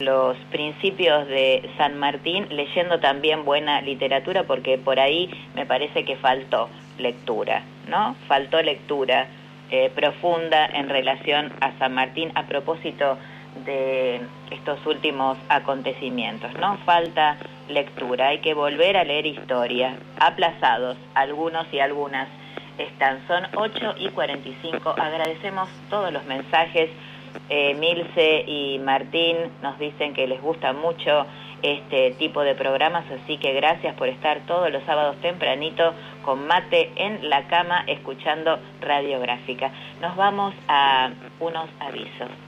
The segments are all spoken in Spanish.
los principios de San Martín leyendo también buena literatura porque por ahí me parece que faltó lectura, ¿no? Faltó lectura eh, profunda en relación a San Martín a propósito de estos últimos acontecimientos, ¿no? Falta lectura, hay que volver a leer historia, aplazados algunos y algunas están, son 8 y 45, agradecemos todos los mensajes eh, Milce y Martín nos dicen que les gusta mucho este tipo de programas, así que gracias por estar todos los sábados tempranito con mate en la cama escuchando radiográfica. Nos vamos a unos avisos.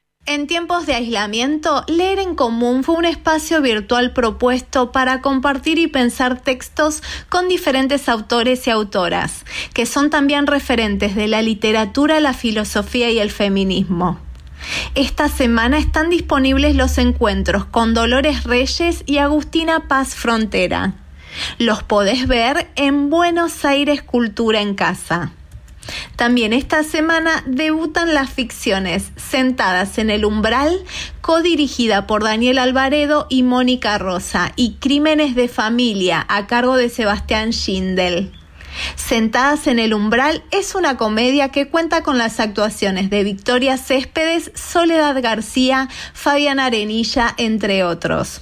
En tiempos de aislamiento, Leer en Común fue un espacio virtual propuesto para compartir y pensar textos con diferentes autores y autoras, que son también referentes de la literatura, la filosofía y el feminismo. Esta semana están disponibles los encuentros con Dolores Reyes y Agustina Paz Frontera. Los podés ver en Buenos Aires Cultura en Casa. También esta semana debutan las ficciones Sentadas en el Umbral, codirigida por Daniel Alvaredo y Mónica Rosa, y Crímenes de Familia, a cargo de Sebastián Schindel. Sentadas en el Umbral es una comedia que cuenta con las actuaciones de Victoria Céspedes, Soledad García, Fabián Arenilla, entre otros.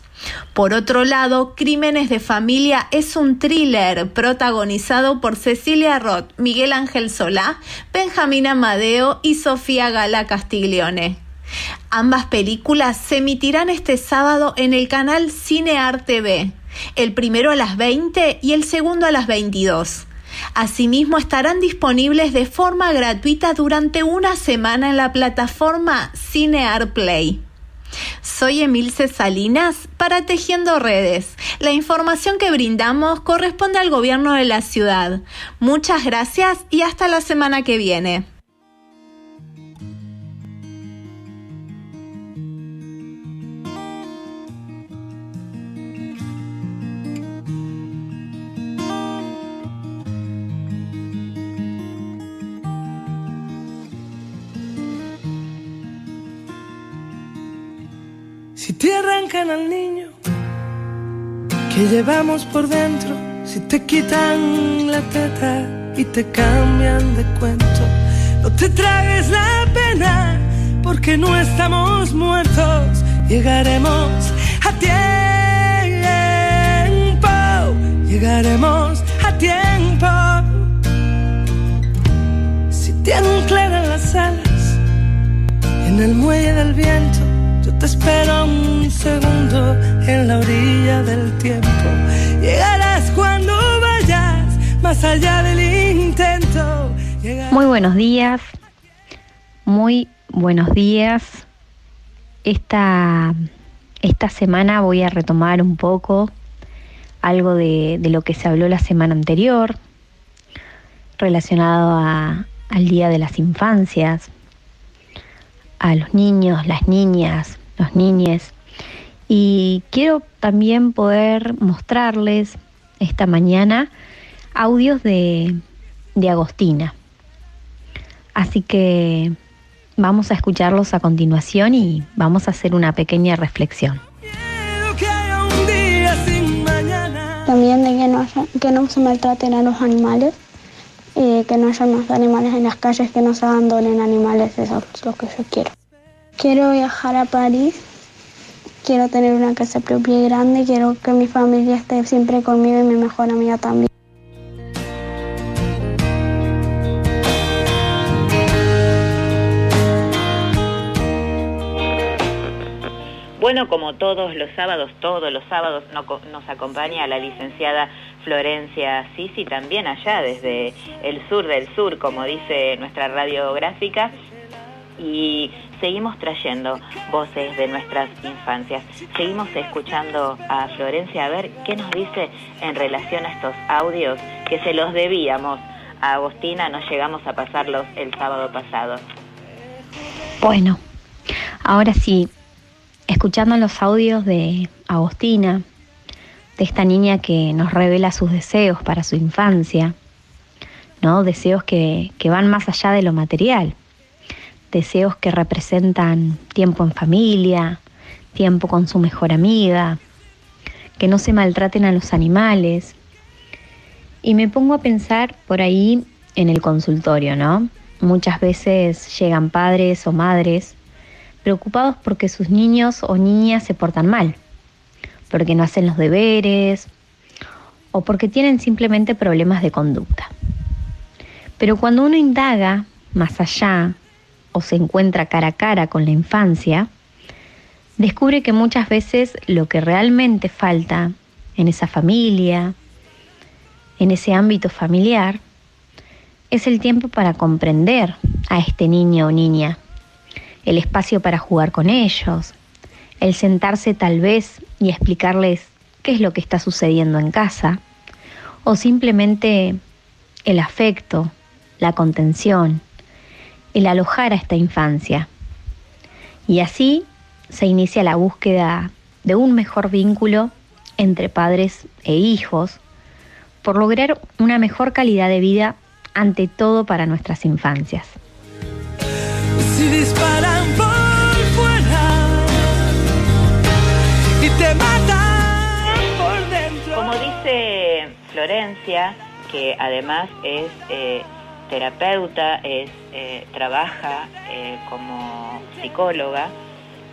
Por otro lado, Crímenes de Familia es un thriller protagonizado por Cecilia Roth, Miguel Ángel Solá, Benjamín Amadeo y Sofía Gala Castiglione. Ambas películas se emitirán este sábado en el canal Cinear TV, el primero a las 20 y el segundo a las 22. Asimismo, estarán disponibles de forma gratuita durante una semana en la plataforma Cinear Play. Soy Emilce Salinas para Tejiendo Redes. La información que brindamos corresponde al gobierno de la ciudad. Muchas gracias y hasta la semana que viene. Llevamos por dentro, si te quitan la teta y te cambian de cuento, no te tragues la pena porque no estamos muertos, llegaremos a tiempo, llegaremos a tiempo. Si te anclan las alas en el muelle del viento, te espero un segundo en la orilla del tiempo. Llegarás cuando vayas más allá del intento. Muy buenos días, muy buenos días. Esta, esta semana voy a retomar un poco algo de, lo que se habló la semana anterior relacionado al Día de las Infancias, a los niños, las niñas, los niñes. Y quiero también poder mostrarles esta mañana audios de, de Agostina. Así que vamos a escucharlos a continuación y vamos a hacer una pequeña reflexión. También de que no, que no se maltraten a los animales, eh, que no haya más animales en las calles, que no se abandonen animales, eso es lo que yo quiero. Quiero viajar a París, quiero tener una casa propia y grande, quiero que mi familia esté siempre conmigo y mi mejor amiga también. Bueno, como todos los sábados, todos los sábados nos acompaña la licenciada Florencia Sisi, también allá desde el sur del sur, como dice nuestra radiográfica, y seguimos trayendo voces de nuestras infancias. Seguimos escuchando a Florencia a ver qué nos dice en relación a estos audios que se los debíamos a Agostina, no llegamos a pasarlos el sábado pasado. Bueno, ahora sí, escuchando los audios de Agostina, de esta niña que nos revela sus deseos para su infancia, ¿no? Deseos que, que van más allá de lo material, deseos que representan tiempo en familia, tiempo con su mejor amiga, que no se maltraten a los animales. Y me pongo a pensar por ahí en el consultorio, ¿no? Muchas veces llegan padres o madres preocupados porque sus niños o niñas se portan mal, porque no hacen los deberes o porque tienen simplemente problemas de conducta. Pero cuando uno indaga más allá o se encuentra cara a cara con la infancia, descubre que muchas veces lo que realmente falta en esa familia, en ese ámbito familiar, es el tiempo para comprender a este niño o niña, el espacio para jugar con ellos, el sentarse tal vez y explicarles qué es lo que está sucediendo en casa, o simplemente el afecto, la contención, el alojar a esta infancia. Y así se inicia la búsqueda de un mejor vínculo entre padres e hijos por lograr una mejor calidad de vida ante todo para nuestras infancias. Si disparan por fuera y te matan por dentro. Como dice Florencia, que además es eh, terapeuta, es, eh, trabaja eh, como psicóloga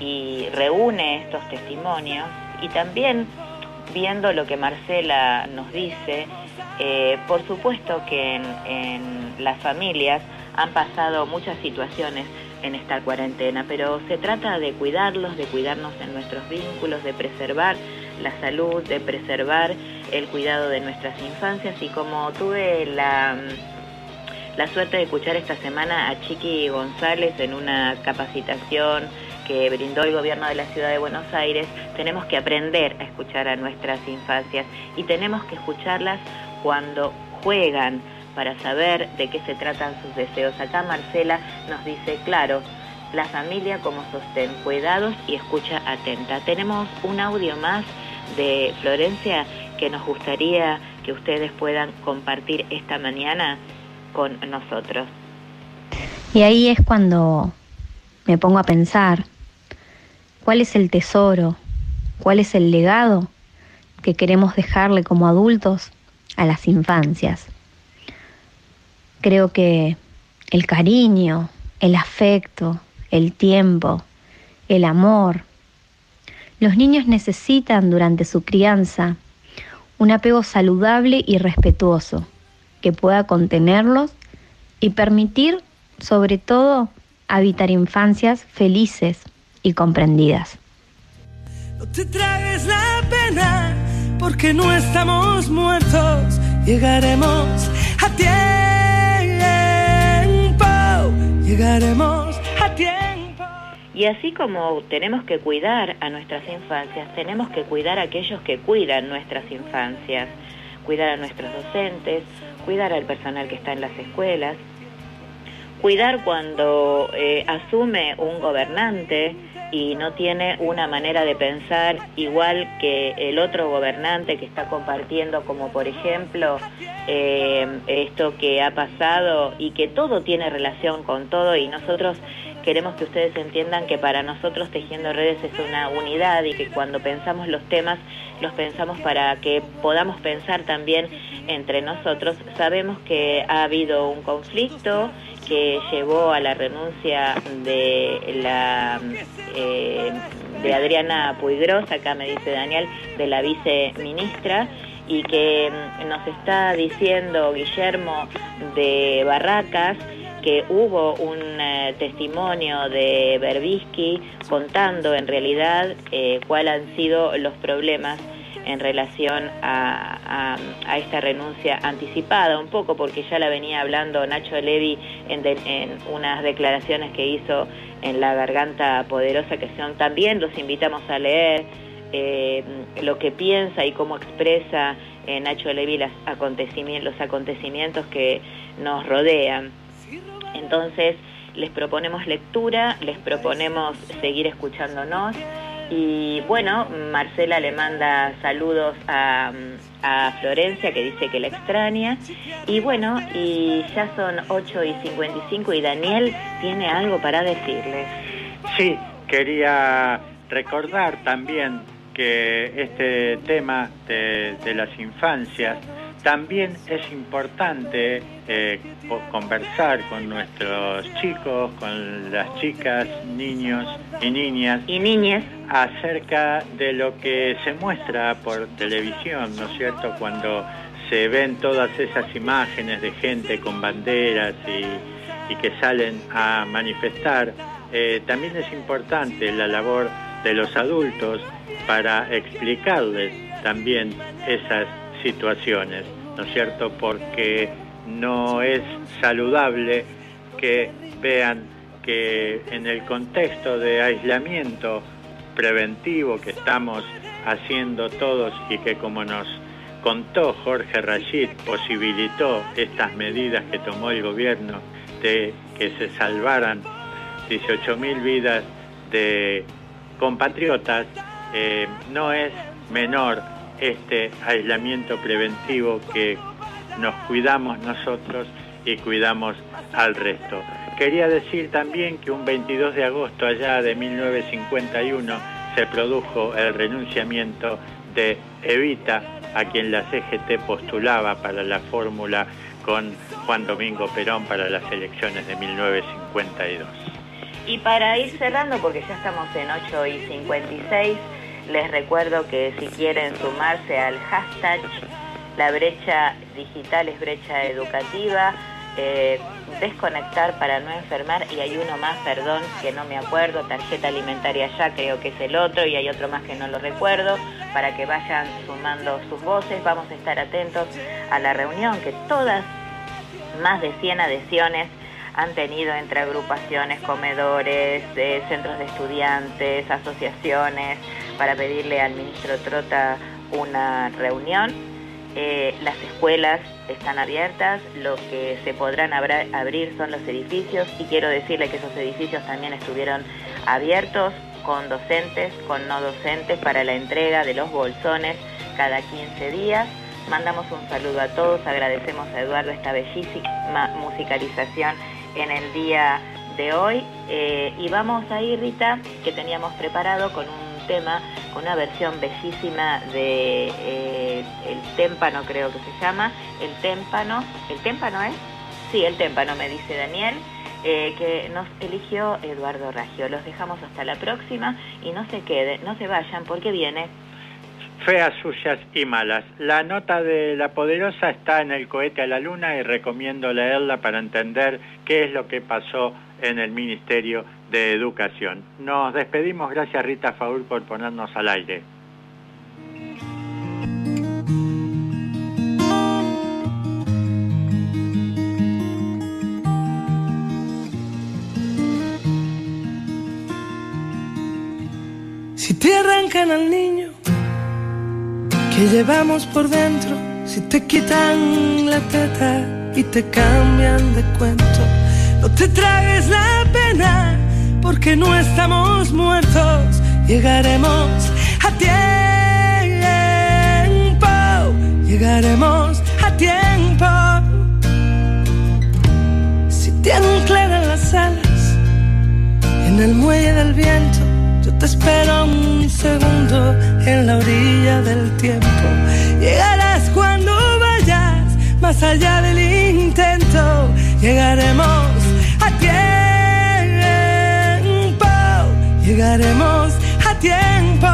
y reúne estos testimonios. Y también viendo lo que Marcela nos dice, eh, por supuesto que en, en las familias han pasado muchas situaciones en esta cuarentena, pero se trata de cuidarlos, de cuidarnos en nuestros vínculos, de preservar la salud, de preservar el cuidado de nuestras infancias. Y como tuve la la suerte de escuchar esta semana a Chiqui González en una capacitación que brindó el gobierno de la ciudad de Buenos Aires, tenemos que aprender a escuchar a nuestras infancias y tenemos que escucharlas cuando juegan para saber de qué se tratan sus deseos. Acá Marcela nos dice, claro, la familia como sostén, cuidados y escucha atenta. Tenemos un audio más de Florencia que nos gustaría que ustedes puedan compartir esta mañana con nosotros. Y ahí es cuando me pongo a pensar cuál es el tesoro, cuál es el legado que queremos dejarle como adultos a las infancias. Creo que el cariño, el afecto, el tiempo, el amor. Los niños necesitan durante su crianza un apego saludable y respetuoso que pueda contenerlos y permitir, sobre todo, habitar infancias felices y comprendidas. No te tragues la pena porque no estamos muertos, llegaremos a tiempo, llegaremos a tiempo. Y así como tenemos que cuidar a nuestras infancias, tenemos que cuidar a aquellos que cuidan nuestras infancias, cuidar a nuestros docentes, cuidar al personal que está en las escuelas, cuidar cuando eh, asume un gobernante y no tiene una manera de pensar igual que el otro gobernante que está compartiendo, como por ejemplo eh, esto que ha pasado y que todo tiene relación con todo y nosotros queremos que ustedes entiendan que para nosotros Tejiendo Redes es una unidad y que cuando pensamos los temas los pensamos para que podamos pensar también entre nosotros. Sabemos que ha habido un conflicto que llevó a la renuncia de la eh, de Adriana Puigros, acá me dice Daniel, de la viceministra, y que mm, nos está diciendo Guillermo de Barracas que hubo un eh, testimonio de Berbisky contando en realidad eh, cuáles han sido los problemas en relación a, esta renuncia anticipada, un poco porque ya la venía hablando Nacho Levi en, unas declaraciones que hizo en La Garganta Poderosa, que son también los invitamos a leer eh, lo que piensa y cómo expresa eh, Nacho Levi los acontecimientos que nos rodean. Entonces, les proponemos lectura, les proponemos seguir escuchándonos y bueno, Marcela le manda saludos a, Florencia que dice que la extraña. Y bueno, y ya son 8 y 55 y Daniel tiene algo para decirles. Sí, quería recordar también que este tema de, de las infancias también es importante eh, conversar con nuestros chicos, con las chicas, niños y niñas. Y niñas. Acerca de lo que se muestra por televisión, ¿no es cierto? Cuando se ven todas esas imágenes de gente con banderas y, que salen a manifestar. Eh, también es importante la labor de los adultos para explicarles también esas situaciones. ¿no es cierto? Porque no es saludable que vean que en el contexto de aislamiento preventivo que estamos haciendo todos y que como nos contó Jorge Rashid posibilitó estas medidas que tomó el gobierno de que se salvaran 18.000 vidas de compatriotas, eh, no es menor este aislamiento preventivo que nos cuidamos nosotros y cuidamos al resto. Quería decir también que un 22 de agosto allá de 1951 se produjo el renunciamiento de Evita, a quien la CGT postulaba para la fórmula con Juan Domingo Perón para las elecciones de 1952. Y para ir cerrando, porque ya estamos en 8 y 56, les recuerdo que si quieren sumarse al hashtag La brecha digital es brecha educativa, eh, desconectar para no enfermar y hay uno más, perdón, que no me acuerdo, tarjeta alimentaria ya creo que es el otro y hay otro más que no lo recuerdo, para que vayan sumando sus voces, vamos a estar atentos a la reunión que todas, más de 100 adhesiones, han tenido entre agrupaciones, comedores, eh, centros de estudiantes, asociaciones, para pedirle al ministro Trota una reunión. Eh, las escuelas están abiertas, lo que se podrán abrir son los edificios y quiero decirle que esos edificios también estuvieron abiertos con docentes, con no docentes para la entrega de los bolsones cada 15 días. Mandamos un saludo a todos, agradecemos a Eduardo esta bellísima musicalización en el día de hoy eh, y vamos a ir, Rita, que teníamos preparado con un tema, con una versión bellísima de eh, El témpano creo que se llama, El témpano, ¿el témpano es? Sí, el témpano me dice Daniel. Eh, que nos eligió Eduardo Raggio. Los dejamos hasta la próxima y no se queden, no se vayan porque viene feas, suyas y malas. La nota de La Poderosa está en el cohete a la luna y recomiendo leerla para entender qué es lo que pasó en el Ministerio de Educación. Nos despedimos, gracias Rita Faul por ponernos al aire. Si te arrancan al niño que llevamos por dentro, si te quitan la teta y te cambian de cuento no te tragues la pena, porque no estamos muertos. Llegaremos a tiempo, llegaremos a tiempo. Si te anclan las alas en el muelle del viento, yo te espero un segundo en la orilla del tiempo. Llegarás cuando vayas más allá del intento. Llegaremos llegaremos a tiempo.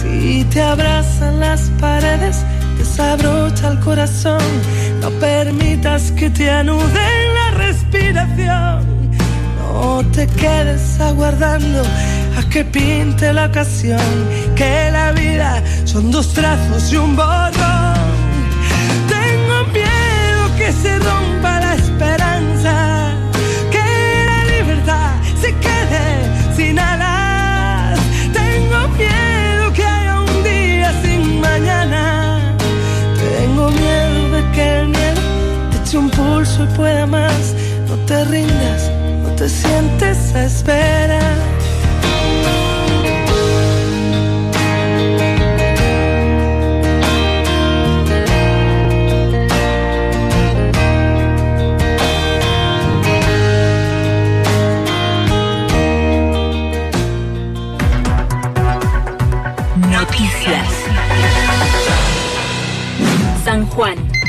Si te abrazan las paredes, desabrocha el corazón, no permitas que te anuden la respiración. No te quedes aguardando a que pinte la ocasión, que la vida son dos trazos y un borrón. Tengo miedo que se rompa si un pulso y pueda más. No te rindas, no te sientes a esperar.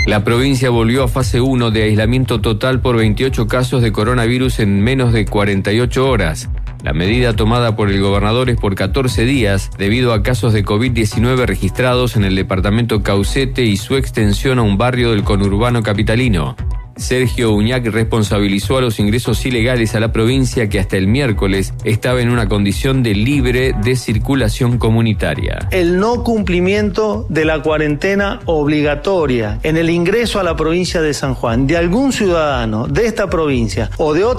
La provincia volvió a fase 1 de aislamiento total por 28 casos de coronavirus en menos de 48 horas. La medida tomada por el gobernador es por 14 días debido a casos de COVID-19 registrados en el departamento Caucete y su extensión a un barrio del conurbano capitalino. Sergio Uñac responsabilizó a los ingresos ilegales a la provincia que hasta el miércoles estaba en una condición de libre de circulación comunitaria. El no cumplimiento de la cuarentena obligatoria en el ingreso a la provincia de San Juan de algún ciudadano de esta provincia o de otra